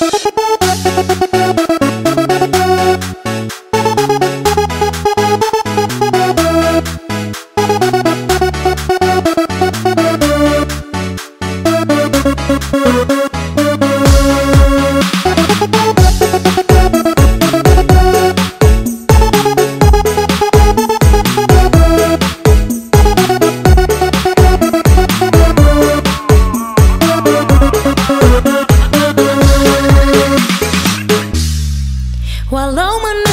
Bitch. Walau menangis